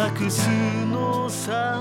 隠すのさ